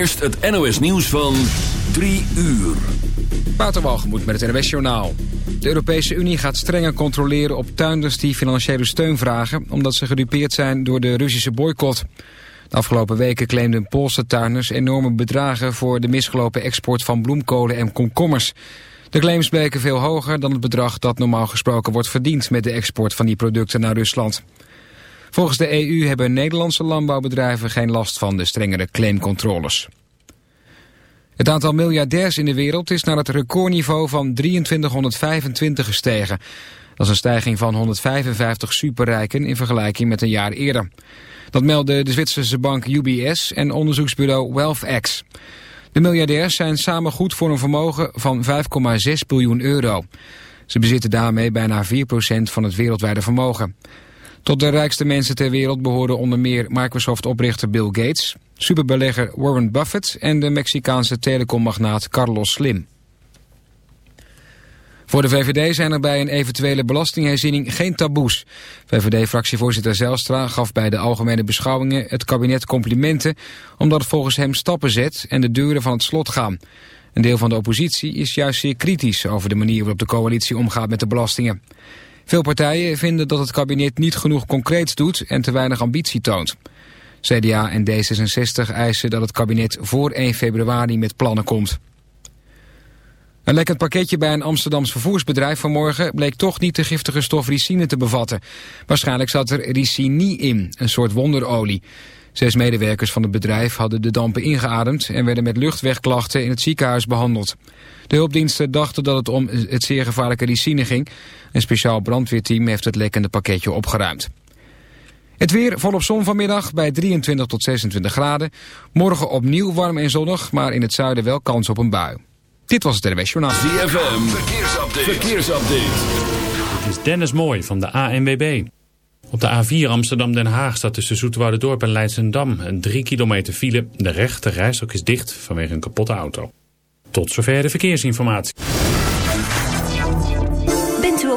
Eerst het NOS nieuws van 3 uur. Waterwalgemoed met het NOS Journaal. De Europese Unie gaat strenger controleren op tuinders die financiële steun vragen... omdat ze gedupeerd zijn door de Russische boycott. De afgelopen weken claimden Poolse tuinders enorme bedragen... voor de misgelopen export van bloemkolen en komkommers. De claims bleken veel hoger dan het bedrag dat normaal gesproken wordt verdiend... met de export van die producten naar Rusland. Volgens de EU hebben Nederlandse landbouwbedrijven geen last van de strengere claimcontroles. Het aantal miljardairs in de wereld is naar het recordniveau van 2325 gestegen. Dat is een stijging van 155 superrijken in vergelijking met een jaar eerder. Dat meldde de Zwitserse bank UBS en onderzoeksbureau WealthX. De miljardairs zijn samen goed voor een vermogen van 5,6 biljoen euro. Ze bezitten daarmee bijna 4% van het wereldwijde vermogen. Tot de rijkste mensen ter wereld behoren onder meer Microsoft-oprichter Bill Gates, superbelegger Warren Buffett en de Mexicaanse telecommagnaat Carlos Slim. Voor de VVD zijn er bij een eventuele belastingherziening geen taboes. VVD-fractievoorzitter Zelstra gaf bij de algemene beschouwingen het kabinet complimenten... omdat het volgens hem stappen zet en de deuren van het slot gaan. Een deel van de oppositie is juist zeer kritisch over de manier waarop de coalitie omgaat met de belastingen. Veel partijen vinden dat het kabinet niet genoeg concreets doet en te weinig ambitie toont. CDA en D66 eisen dat het kabinet voor 1 februari met plannen komt. Een lekkend pakketje bij een Amsterdams vervoersbedrijf vanmorgen bleek toch niet de giftige stof ricine te bevatten. Waarschijnlijk zat er ricini in, een soort wonderolie. Zes medewerkers van het bedrijf hadden de dampen ingeademd en werden met luchtwegklachten in het ziekenhuis behandeld. De hulpdiensten dachten dat het om het zeer gevaarlijke ricine ging. Een speciaal brandweerteam heeft het lekkende pakketje opgeruimd. Het weer volop zon vanmiddag bij 23 tot 26 graden. Morgen opnieuw warm en zonnig, maar in het zuiden wel kans op een bui. Dit was het NWS Journaal. ZFM, verkeersupdate. verkeersupdate. Dit is Dennis Mooi van de ANWB. Op de A4 Amsterdam-Den Haag staat tussen Dorp en Leidsendam een 3 kilometer file. De rechte rijstok is dicht vanwege een kapotte auto. Tot zover de verkeersinformatie.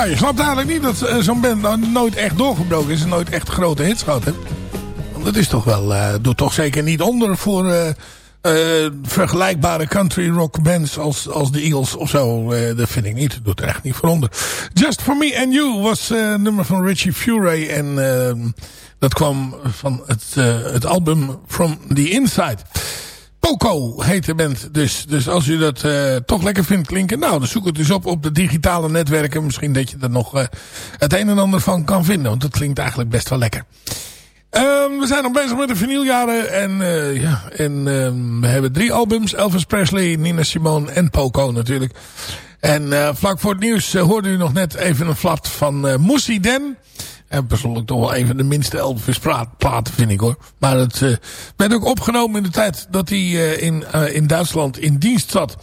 Ja, je snapt eigenlijk niet dat eh, zo'n band nou nooit echt doorgebroken is en nooit echt grote hits gehad heeft. Want dat is toch wel, uh, doet toch zeker niet onder voor uh, vergelijkbare country rock bands als, als de Eagles of zo. dat vind ik niet, doet er echt niet voor onder. Just For Me and You was een nummer van Richie Furay en dat kwam van het, het album From The Inside. Poco heet de band dus. Dus als u dat uh, toch lekker vindt klinken... nou, dan zoek het dus op op de digitale netwerken. Misschien dat je er nog uh, het een en ander van kan vinden. Want het klinkt eigenlijk best wel lekker. Um, we zijn nog bezig met de vinyljaren. En, uh, ja, en um, we hebben drie albums. Elvis Presley, Nina Simone en Poco natuurlijk. En vlak voor het nieuws hoorde u nog net even een flat van Moussie Den... En persoonlijk toch wel een van de minste Elvis platen vind ik hoor. Maar het uh, werd ook opgenomen in de tijd dat hij uh, in, uh, in Duitsland in dienst zat.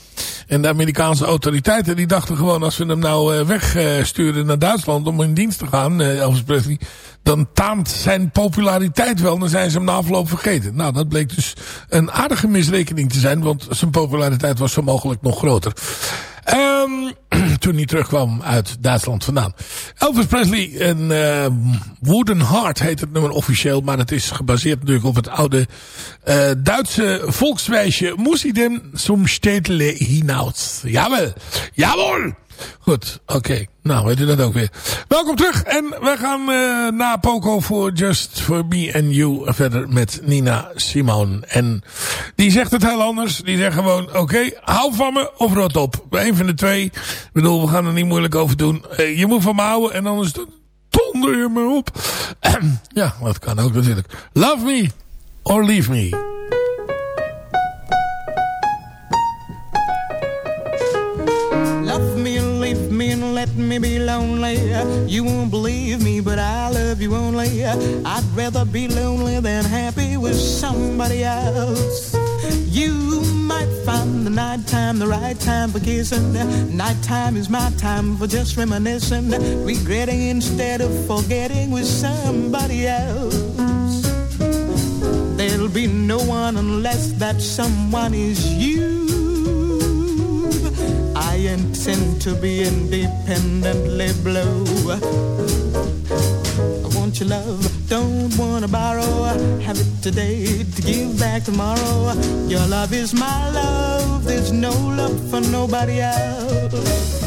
En de Amerikaanse autoriteiten die dachten gewoon als we hem nou wegsturen naar Duitsland om in dienst te gaan, Elvis Presley. Dan taamt zijn populariteit wel. Dan zijn ze hem na afloop vergeten. Nou dat bleek dus een aardige misrekening te zijn. Want zijn populariteit was zo mogelijk nog groter. Um, toen hij terugkwam uit Duitsland vandaan. Elvis Presley, een uh, Wooden Heart heet het nummer officieel. Maar het is gebaseerd natuurlijk op het oude uh, Duitse volkswijsje. Muss dem zum Städtle hinaus. Jawel, jawel. Goed, oké. Nou, weet u dat ook weer. Welkom terug. En we gaan uh, na Poco voor Just For Me and You verder met Nina Simone. En die zegt het heel anders. Die zegt gewoon, oké, hou van me of rot op. Eén van de twee. Ik bedoel, we gaan er niet moeilijk over doen. Uh, je moet van me houden en anders donder je me op. ja, dat kan ook natuurlijk. Love me or leave me. Lonely. You won't believe me, but I love you only. I'd rather be lonely than happy with somebody else. You might find the nighttime the right time for kissing. Nighttime is my time for just reminiscing, regretting instead of forgetting with somebody else. There'll be no one unless that someone is you. To be independently blue. I want your love, don't wanna borrow. Have it today to give back tomorrow. Your love is my love, there's no love for nobody else.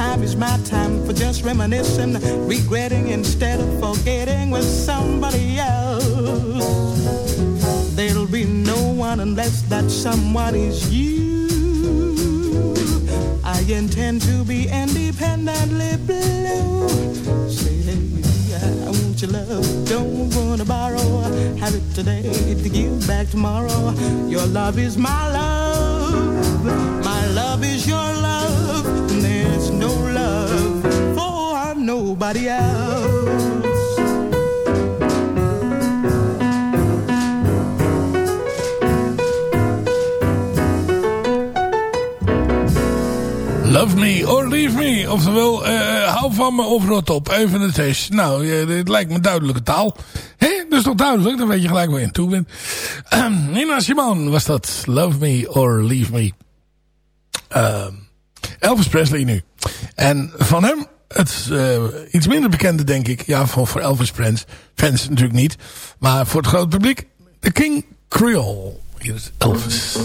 Nighttime is my time for just reminiscing, regretting instead of forgetting with somebody else. There'll be no one unless that someone is you. I intend to be independently blue. Say, I want your love, don't wanna borrow have it today to give back tomorrow. Your love is my love, Oftewel, uh, hou van me of rot op. Even het test. Nou, dit lijkt me duidelijke taal. Hé, is toch duidelijk? Dan weet je gelijk waar je aan toe bent. Um, Nina Simone was dat. Love me or leave me. Uh, Elvis Presley nu. En van hem, het uh, iets minder bekende denk ik. Ja, voor, Elvis fans, fans natuurlijk niet. Maar voor het grote publiek. The King Creole. Hier is Elvis.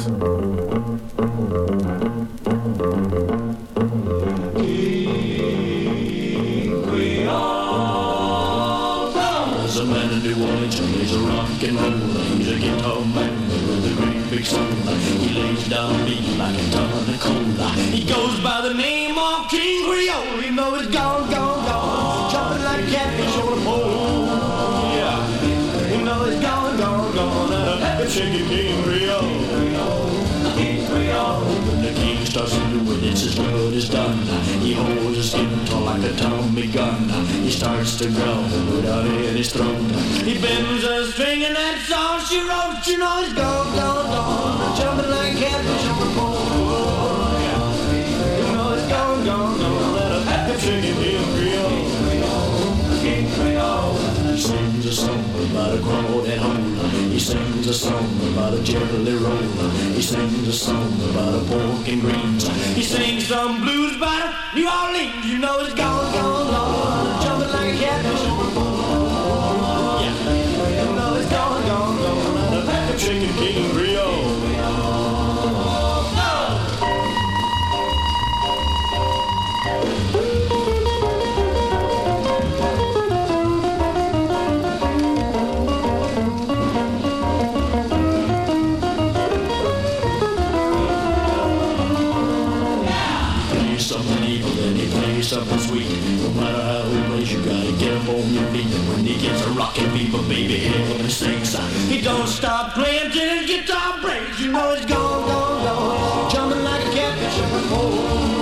He's a guitar man with a great big soul. He lays down beat like a ton of cola. He goes by the name of King Creole. You know it's gone, gone, gone. Jumping like a catfish on a pole. Yeah. You know it's gone, gone, gone. The chicken King Creole. King Creole. When the king starts to do it, it's as good as done. He holds his skin tall like a Tommy gun. He starts to growl without any throne. He bends a string and that's all she wrote. You know it's gone, gone, gone. Jumping like a catfish on the pole. You know it's gone, gone, gone. That a chicken King Creole. King Creole. He sings a song about a crawdad hole. He sings a song about a jelly roll. He sings a song about a pork and greens. He sings some blues about a New Orleans. You know it's gone, gone, gone. Jumping like a catfish on the pole. Yeah. You know it's gone, gone, gone. The chicken king Creole. something sweet. Gotta get him on your feet. And when he gets a rockin' fever, baby, hell and sings. He don't stop playing till his guitar breaks. You know he's gone, gone, gone. Jumping like a catfish in the pole.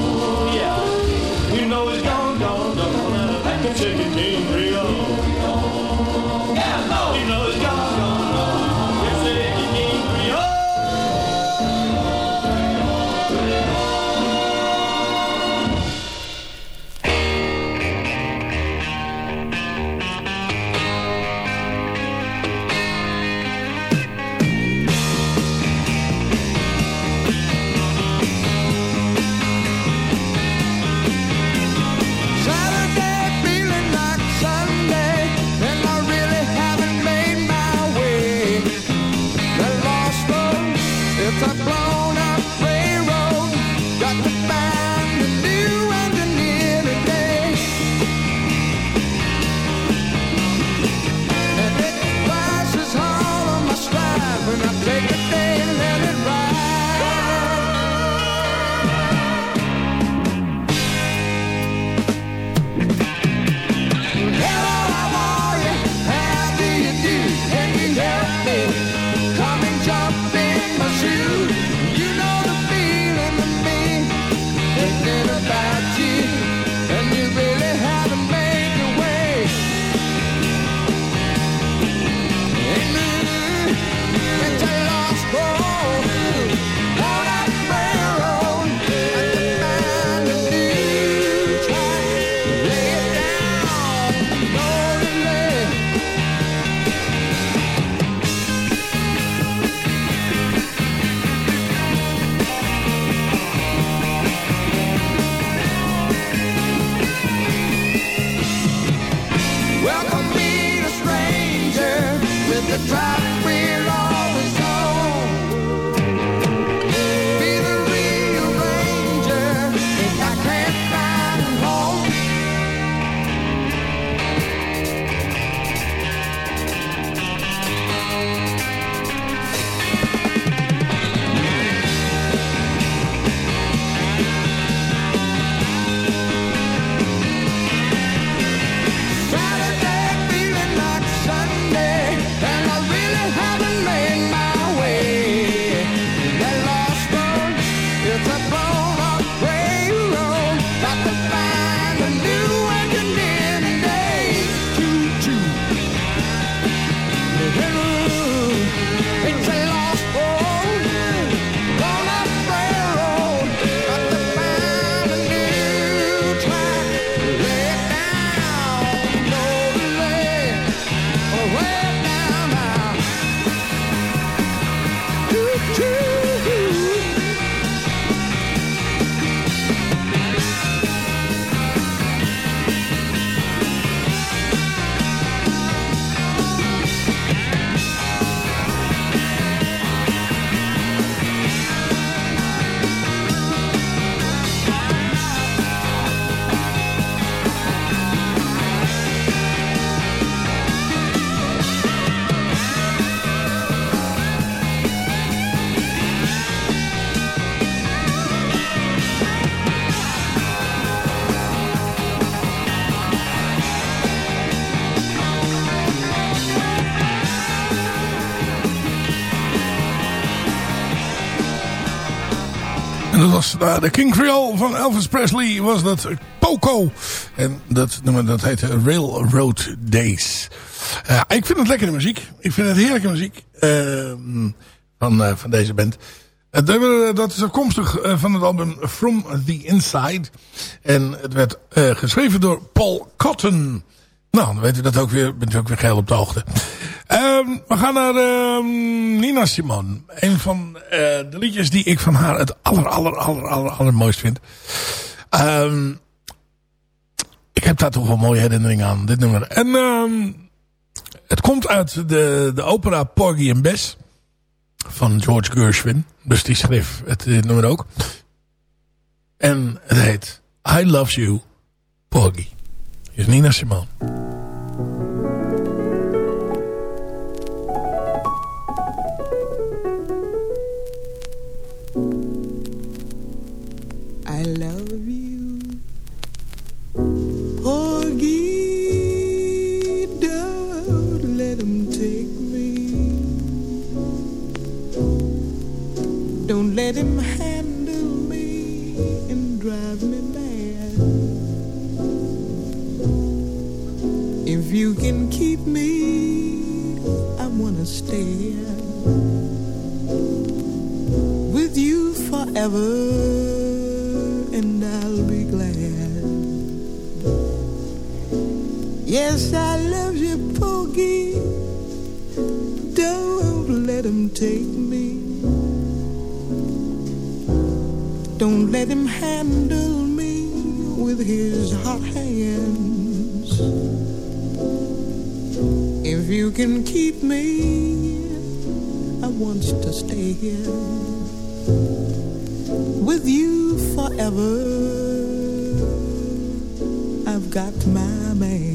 the drive. En dat was uh, de King Creole van Elvis Presley. Was dat Poco. En dat dat heette Railroad Days. Uh, ik vind het lekkere muziek. Ik vind het heerlijke muziek. Uh, van, van deze band. Dat is afkomstig van het album From the Inside. En het werd geschreven door Paul Cotton. Nou, dan u dat ook weer. Bent u ook weer geheel op de hoogte. Um, we gaan naar uh, Nina Simone. Een van uh, de liedjes die ik van haar het aller, aller, aller, aller, allermooist vind. Um, ik heb daar toch wel mooie herinneringen aan, dit nummer. En het komt uit de, de opera Porgy and Bess. Van George Gershwin. Dus die schreef het nummer ook. En het heet I Love You, Porgy. Is and I'll be glad. Yes, I love you, Porgy. Don't let him take me. Don't let him handle me with his hot hands. If you can keep me, I want to stay here with you forever. I've got my man.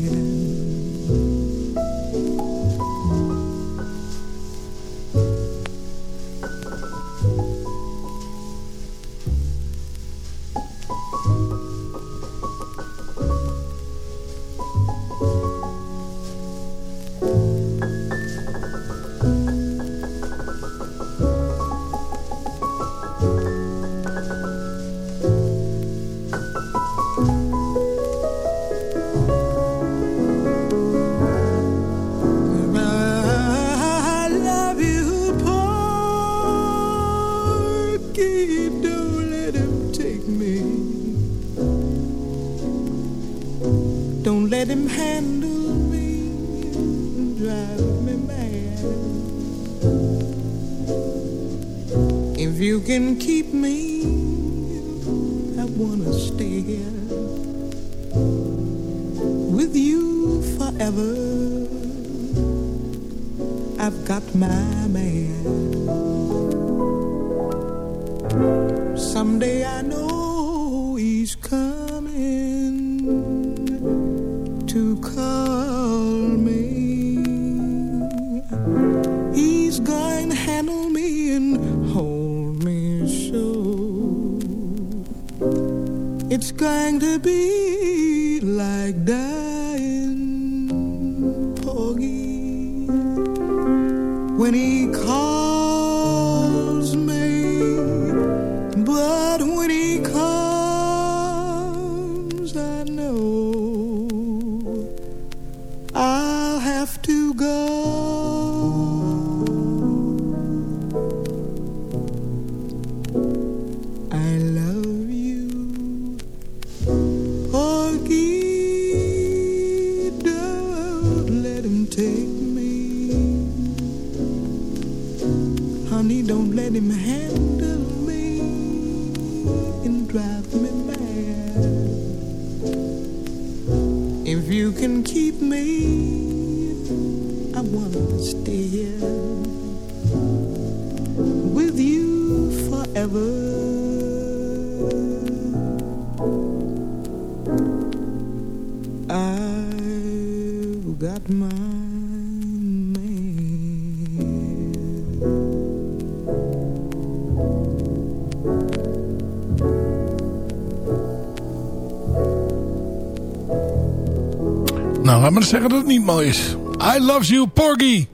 Zeggen dat het niet mooi is. I Love You, Porgy.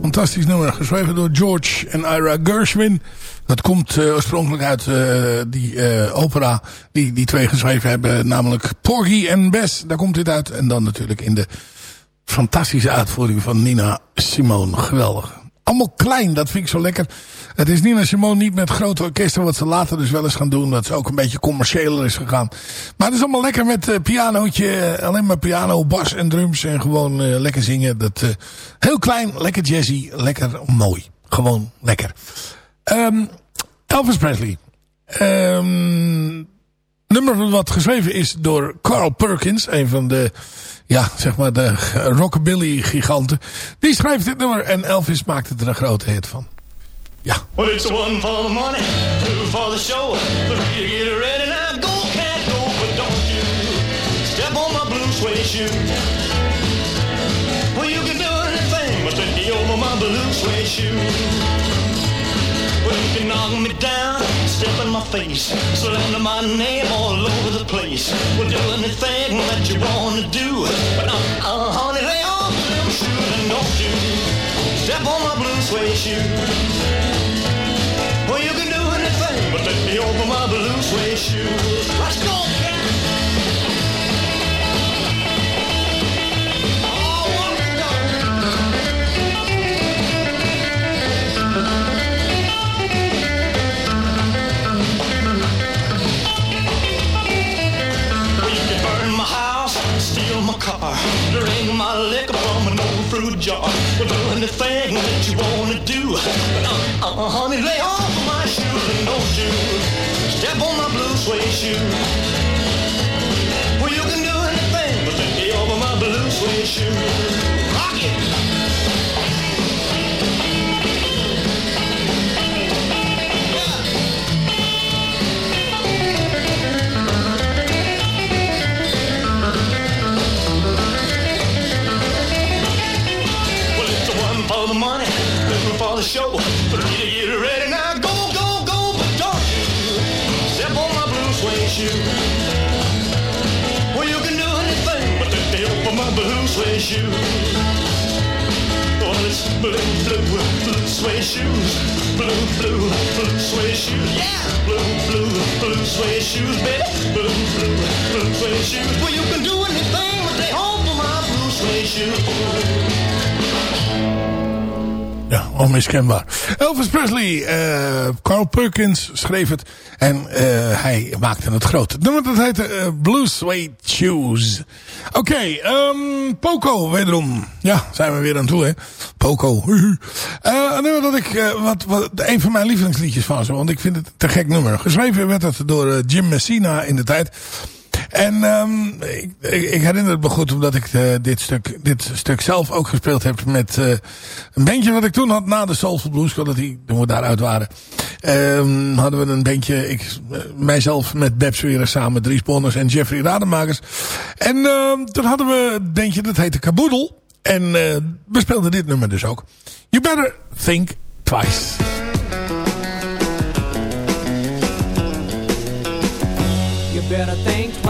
Fantastisch nummer, geschreven door George en Ira Gershwin. Dat komt uh, oorspronkelijk uit uh, die uh, opera die die twee geschreven hebben. Namelijk Porgy en Bess. Daar komt dit uit. En dan natuurlijk in de fantastische uitvoering van Nina Simone. Geweldig. Allemaal klein, dat vind ik zo lekker. Het is Nina Simone niet met grote orkesten, wat ze later dus wel eens gaan doen. Dat ze ook een beetje commerciëler is gegaan. Maar het is allemaal lekker met uh, pianootje. Alleen maar piano, bas en drums. En gewoon uh, lekker zingen. Dat, heel klein, lekker jazzy, lekker mooi. Gewoon lekker. Um, Elvis Presley. Um, nummer wat geschreven is door Carl Perkins. Een van de, ja, zeg maar de rockabilly giganten. Die schrijft dit nummer en Elvis maakte er een grote hit van. Ja. Well, it's one for the money, two for the show. Three to get ready now. Go, can't go, but don't you step on my blue suede shoe. Well, you can do anything but take me over my blue suede shoe. Well, you can knock me down, step in my face, slander my name all over the place. Well, do anything that you want to do. But, uh, uh, honey, lay off shoes and don't you step on my blue suede shoe. Well, you can do anything but let me over my blue suede shoes. Let's go, car. Drink my liquor from an old fruit jar. Well, do anything that you wanna do. Uh, uh, honey, lay off my shoes and don't you step on my blue suede shoe. Well, you can do anything but me over my blue suede shoe. Suede shoe. Oh, it's blue, blue, blue suede shoes. Blue, blue, blue suede shoes. Yeah, blue, blue, blue suede shoes, baby. Blue, blue, blue suede shoes. Well, you can do anything but they open my blue suede shoes. Onmiskenbaar. Elvis Presley, uh, Carl Perkins schreef het en uh, hij maakte het groot. Het nummer dat heette uh, Blue Suede Shoes. Oké, okay, um, Poco wederom. Ja, zijn we weer aan toe hè. Poco. een nummer dat ik, wat, wat, een van mijn lievelingsliedjes van ze, want ik vind het te gek nummer. Geschreven werd het door Jim Messina in de tijd. En um, ik, ik, herinner het me goed omdat ik uh, dit, stuk, dit stuk zelf ook gespeeld heb met uh, een bandje wat ik toen had na de Soulful Blues. Die, toen we daaruit waren. Um, hadden we een bandje, ik, mijzelf met Zweren samen, Dries Bonners en Jeffrey Rademakers. En uh, toen hadden we een bandje dat heette Kaboedel. En we speelden dit nummer dus ook. You better think twice. Better think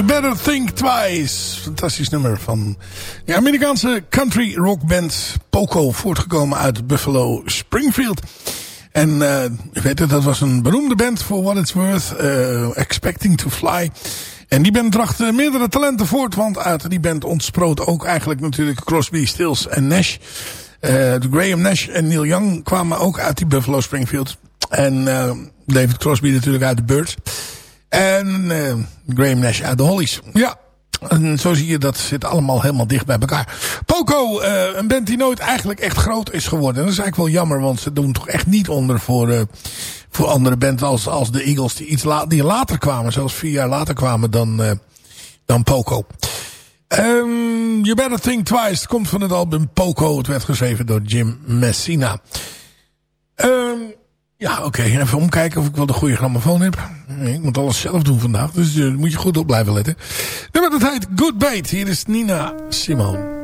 You Better Think Twice. Fantastisch nummer van de Amerikaanse country rock band Poco. Voortgekomen uit Buffalo Springfield. En uh, weet het, dat was een beroemde band voor What It's Worth. Uh, Expecting to Fly. En die band bracht uh, meerdere talenten voort. Want uit die band ontsproot ook eigenlijk natuurlijk Crosby, Stills en Nash. de Graham Nash en Neil Young kwamen ook uit die Buffalo Springfield. En David Crosby natuurlijk uit de Birds. En uh, Graham Nash uit de Hollies. Ja, en zo zie je, dat zit allemaal helemaal dicht bij elkaar. Poco, uh, een band die nooit eigenlijk echt groot is geworden. En dat is eigenlijk wel jammer, want ze doen toch echt niet onder voor, uh, voor andere bands als, als de Eagles. Die, iets la die later kwamen, zelfs vier jaar later kwamen dan, dan Poco. Um, you Better Think Twice het komt van het album Poco. Het werd geschreven door Jim Messina. Um, ja, oké. Even omkijken of ik wel de goede grammofoon heb. Ik moet alles zelf doen vandaag. Dus uh, moet je goed op blijven letten. Nummer dat heet Good Bait. Hier is Nina Simone.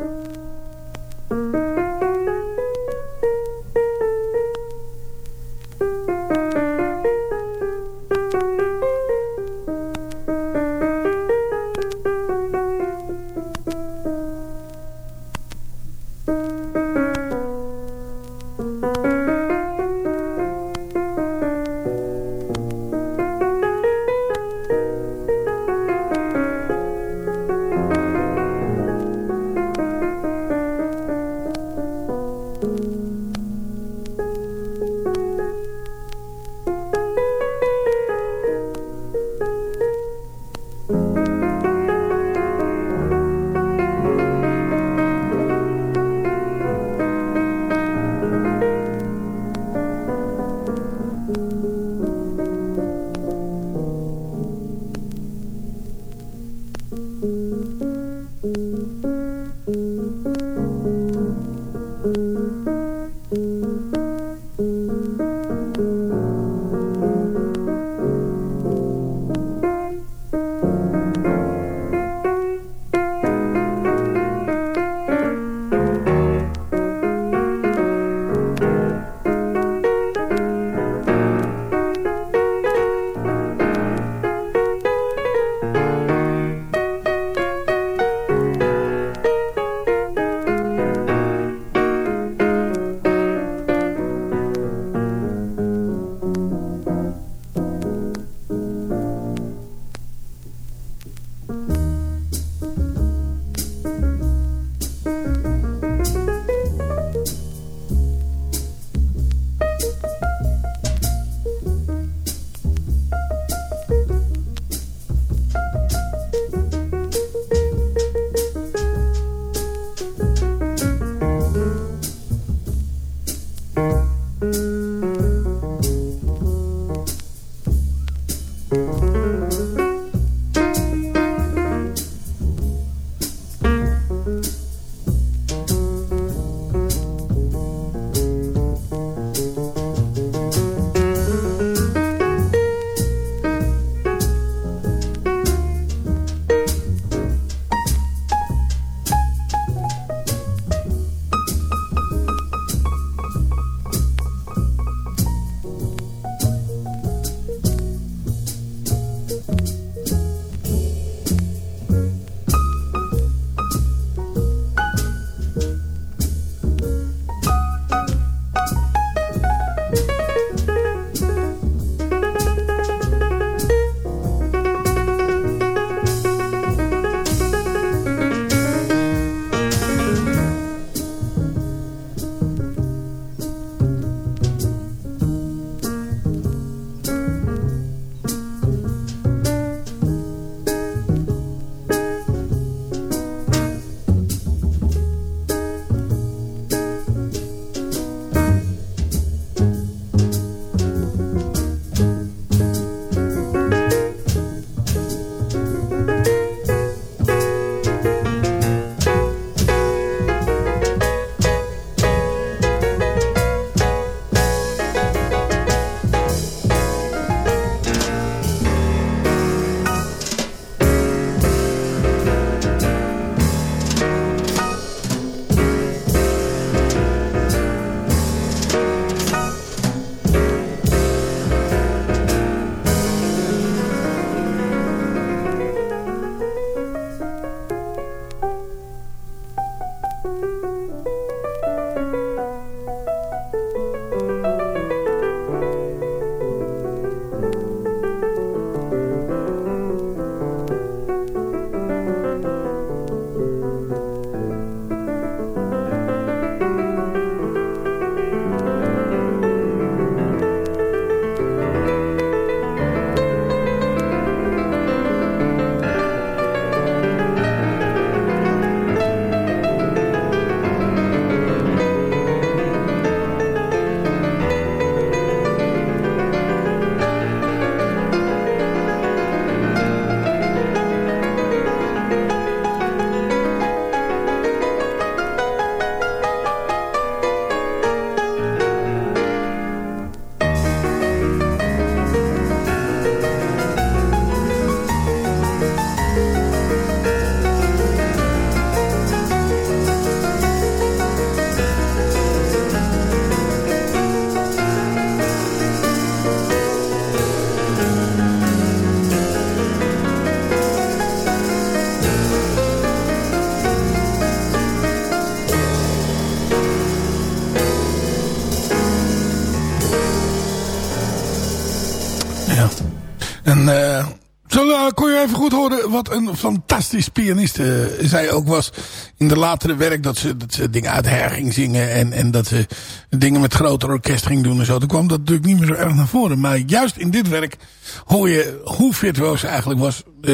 Een fantastisch pianist eh, zij ook was. In de latere werk dat ze, dat dingen uit her ging zingen. En, en dat ze dingen met groter orkest ging doen en zo. Toen kwam dat natuurlijk niet meer zo erg naar voren. Maar juist in dit werk hoor je hoe virtuoos ze eigenlijk was. eh,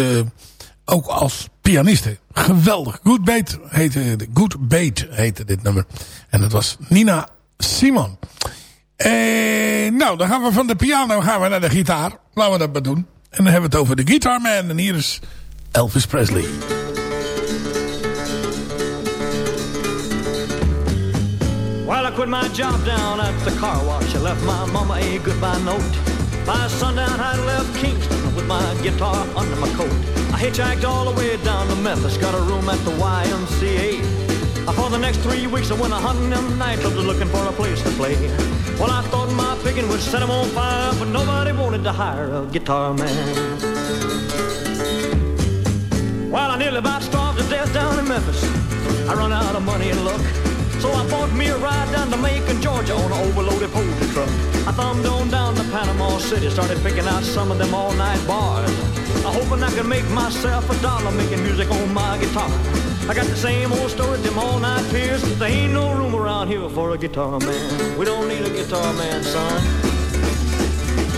ook als pianiste. Geweldig. Good Bait heette, Good Bait heette dit nummer. En dat was Nina Simon. Eh, nou, dan gaan we van de piano gaan we naar de gitaar. Laten we dat maar doen. En dan hebben we het over de Guitar Man. En hier is Elvis Presley. Well, I quit my job down at the car wash. I left my mama a goodbye note. By sundown, I left Kingston with my guitar under my coat. I hitchhiked all the way down to Memphis, got a room at the YMCA. For the next three weeks, I went a hunting them nightclubs looking for a place to play. Well, I thought my picking would set 'em on fire, but nobody wanted to hire a guitar man. Well, I nearly about starved to death down in Memphis. I run out of money and luck. So I bought me a ride down to Macon, Georgia on an overloaded poultry truck. I thumbed on down to Panama City, started picking out some of them all-night bars. I hoping I could make myself a dollar making music on my guitar. I got the same old story, them all-night peers. There ain't no room around here for a guitar man. We don't need a guitar man, son.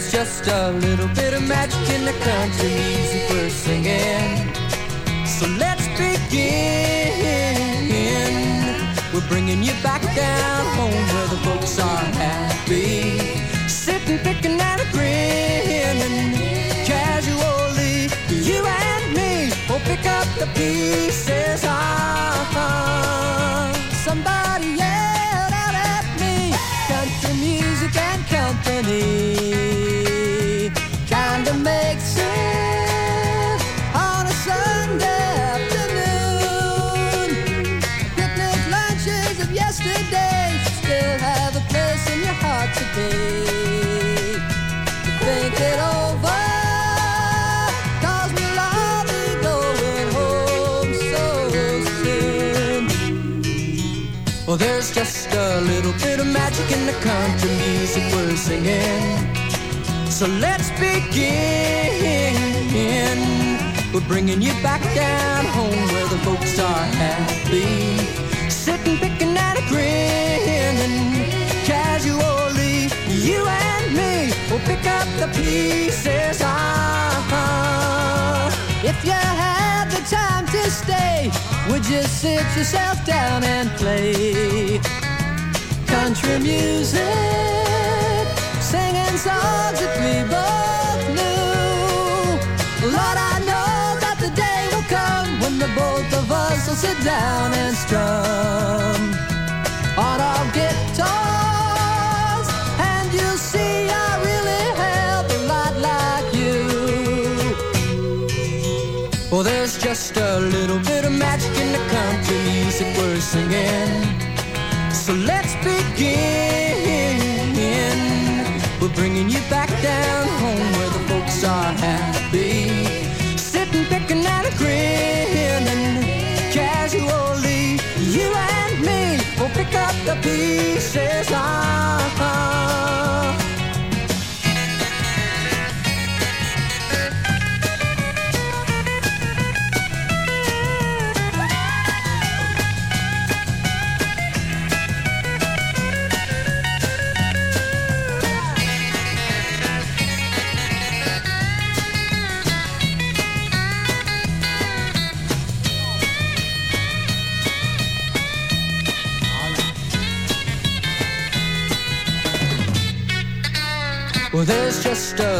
There's just a little bit of magic in the country music we're singing. So let's begin. We're bringing you back down home where the folks are happy. Sitting, picking and a grinning. Casually, you and me will pick up the pieces. Ah, somebody a little bit of magic in the country music we're singing. So let's begin. We're bringing you back down home where the folks are happy. Sitting, picking at a grin and casually, you and me will pick up the pieces. Ah, if you had the time to stay, would you sit yourself down and play country music, singing songs that we both knew? Lord, I know that the day will come when the both of us will sit down and strum on our guitars, and you'll see I really have a lot like you. Well, there's just a little bit of magic in the country music we're singing. So let's begin. We're bringing you back down home where the folks are happy. Sitting, picking at a grin casually, you and me will pick up the pieces. Ah.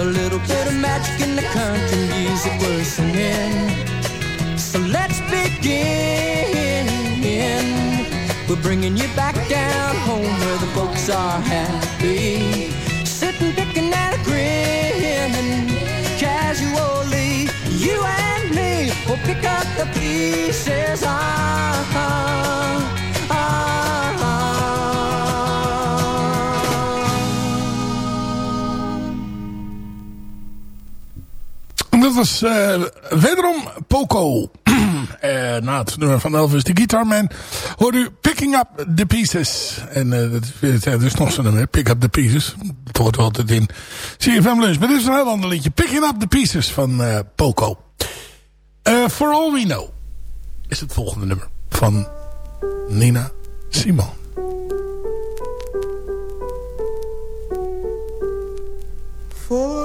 A little bit of magic in the country music we're singing. So let's begin. We're bringing you back down home where the folks are happy. Sitting, picking at a grin casually, you and me will pick up the pieces. Ah, was eh, wederom Poco. Eh, na het nummer van Elvis de Guitar Man hoor u Picking Up the Pieces. En eh, dat is dus nog zo'n nummer, Pick Up the Pieces. Dat hoort wel altijd in CFM Lunch. Maar dit is een heel ander liedje. Picking Up the Pieces van Poco. For All We Know is het volgende nummer van Nina Simone. For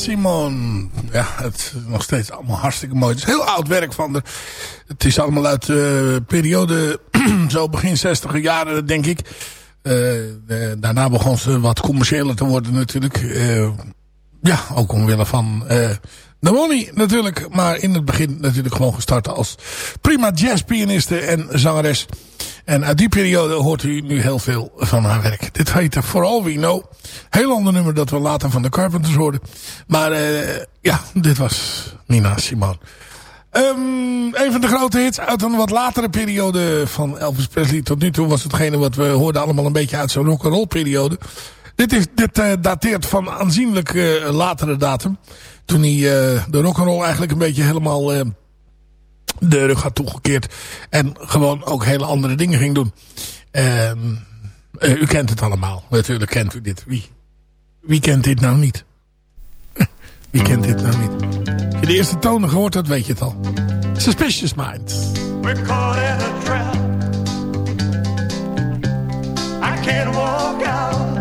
Simon. Ja, het is nog steeds allemaal hartstikke mooi. Het is heel oud werk van haar. Het is allemaal uit de periode, zo begin 60 jaren denk ik. Eh, eh, daarna begon ze wat commerciëler te worden natuurlijk. Eh, ja, ook omwille van eh, de money natuurlijk. Maar in het begin natuurlijk gewoon gestart als prima jazzpianiste en zangeres. En uit die periode hoort u nu heel veel van haar werk. Dit heet For All We Know. Heel ander nummer dat we later van de Carpenters hoorden. Maar eh, ja, dit was Nina Simone. Um, een van de grote hits uit een wat latere periode van Elvis Presley. Tot nu toe was hetgene wat we hoorden allemaal een beetje uit zo'n rock'n'roll periode. Dit, is, dit uh, dateert van aanzienlijk uh, latere datum. Toen hij uh, de rock'n'roll eigenlijk een beetje helemaal de rug had toegekeerd. En gewoon ook hele andere dingen ging doen. Um, u kent het allemaal. Natuurlijk kent u dit. Wie, wie kent dit nou niet? Wie kent dit nou niet? Als je de eerste tonen gehoord hebt, weet je het al. Suspicious Minds. We're caught in a trap. I can't walk out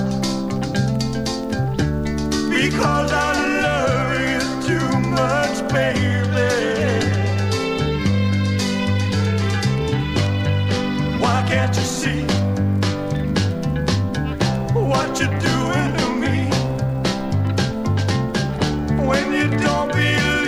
because I love you too much, baby. Can't you see? What you're doing to me. When you don't believe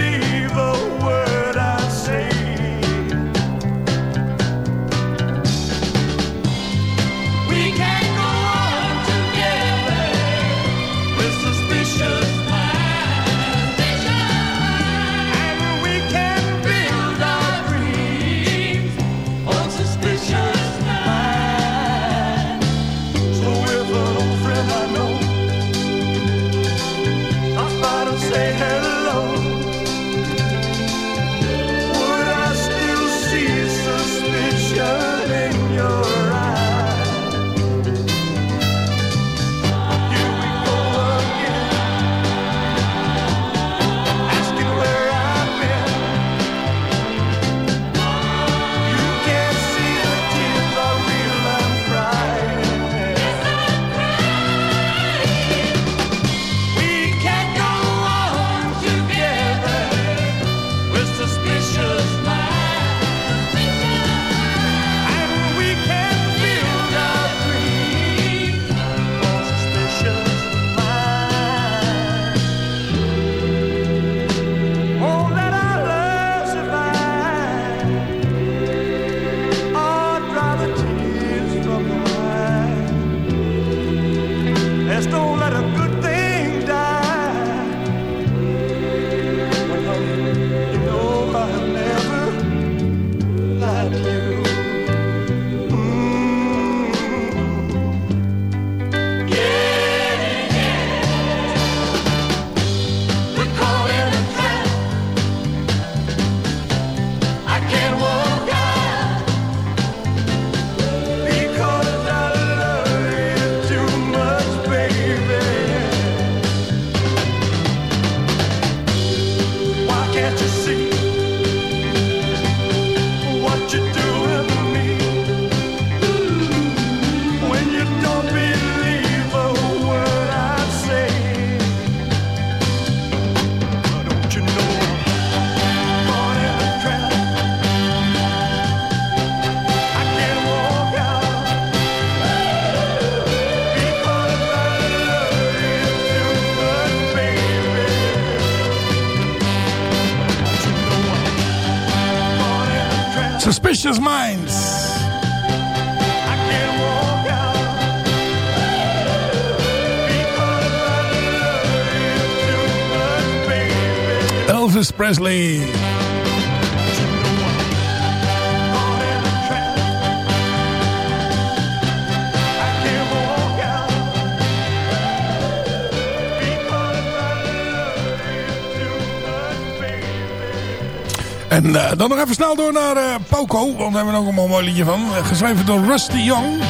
En eh, dan nog even snel door naar eh, Poco. Want daar hebben we ook een mooi liedje van. Eh, geschreven door Rusty Young.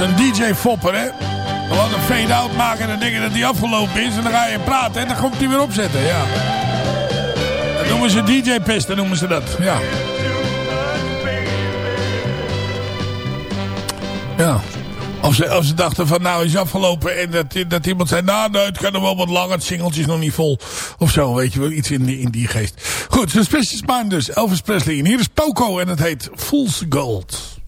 Een DJ-fopper, hè. Gewoon een fade-out maken en dan denken dat die afgelopen is. En dan ga je praten en dan komt hij weer opzetten, ja. Dat noemen ze DJ-pest, dat noemen ze dat, ja. Ja. Of ze, of ze dachten van nou is afgelopen en dat, dat iemand zei nou, het kan er wel wat langer, het singeltje is nog niet vol. Of zo, weet je wel, iets in die, in die geest. Goed, Suspicious Mind dus, Elvis Presley. En hier is Poco en het heet Fool's Gold.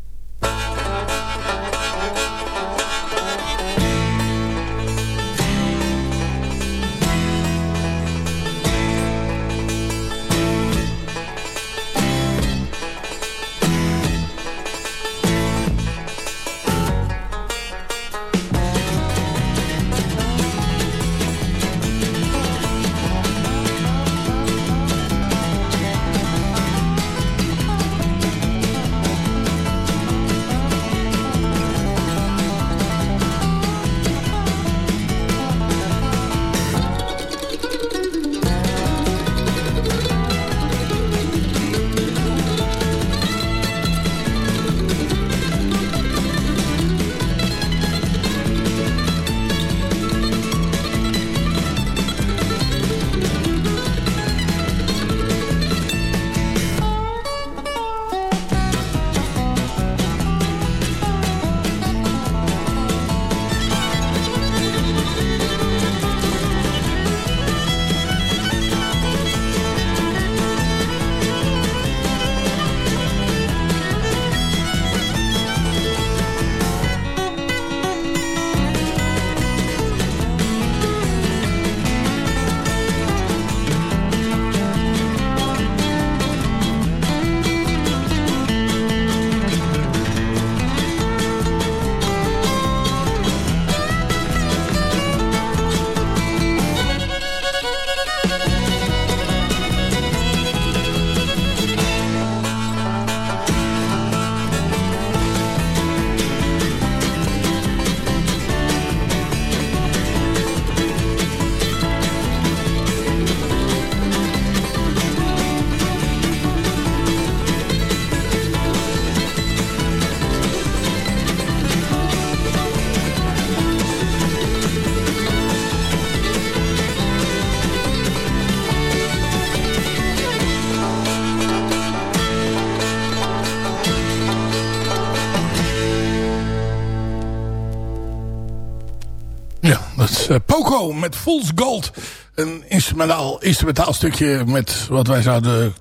Met Fool's Gold. Een instrumentaal, instrumentaal stukje met wat wij zouden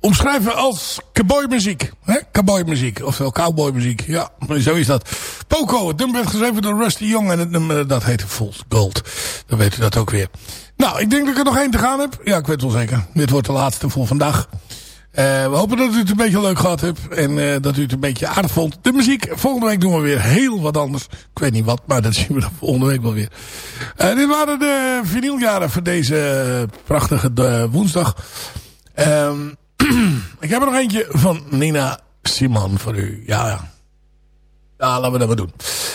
omschrijven als cowboymuziek. Cowboymuziek, ofwel cowboymuziek. Ja, zo is dat. Poco, het nummer werd geschreven door Rusty Young en het nummer dat heet Fool's Gold. Dan weet u dat ook weer. Nou, ik denk dat ik er nog één te gaan heb. Ja, ik weet wel zeker. Dit wordt de laatste voor vandaag. Eh, we hopen dat u het een beetje leuk gehad hebt. En eh, dat u het een beetje aardig vond. De muziek, volgende week doen we weer heel wat anders. Ik weet niet wat, maar dat zien we dan volgende week wel weer. Eh, dit waren de vinyljaren voor deze prachtige woensdag. Ehm, ik heb er nog eentje van Nina Simon voor u. Ja, ja. Ja, laten we dat maar doen.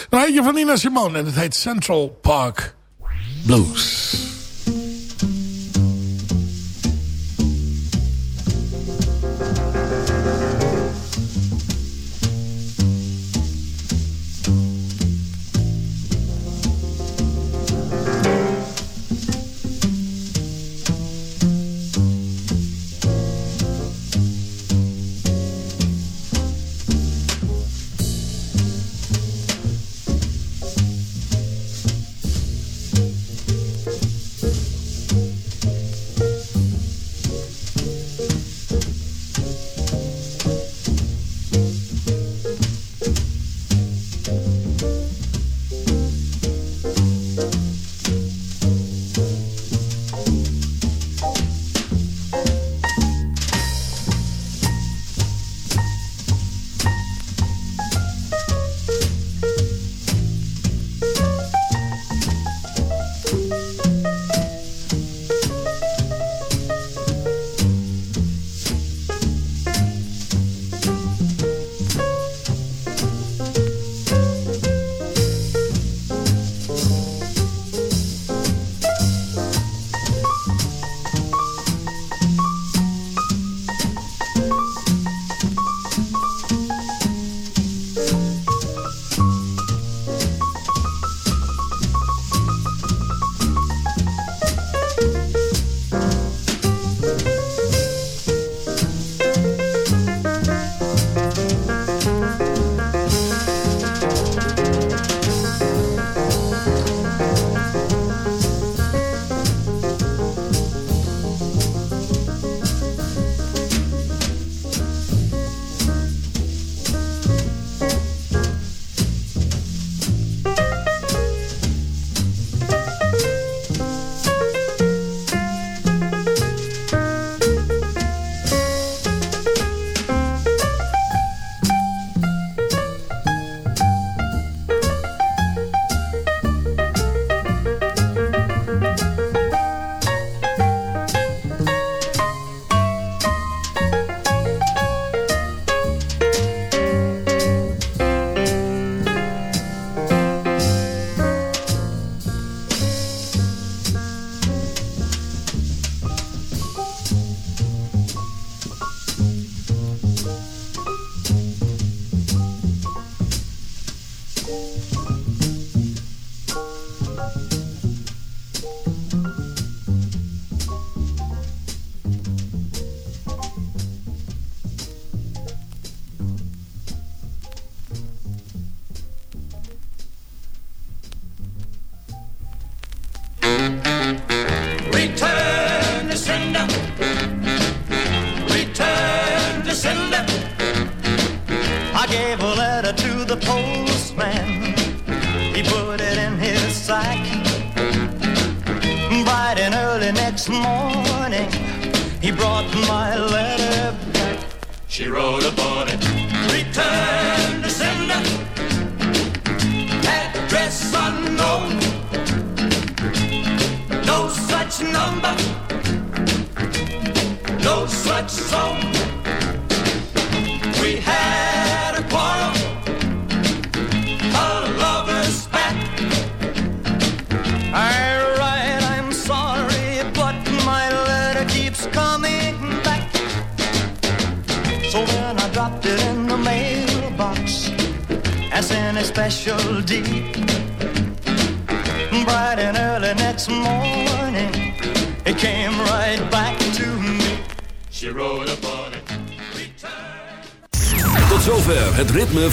Nog eentje van Nina Simon en het heet Central Park Blues.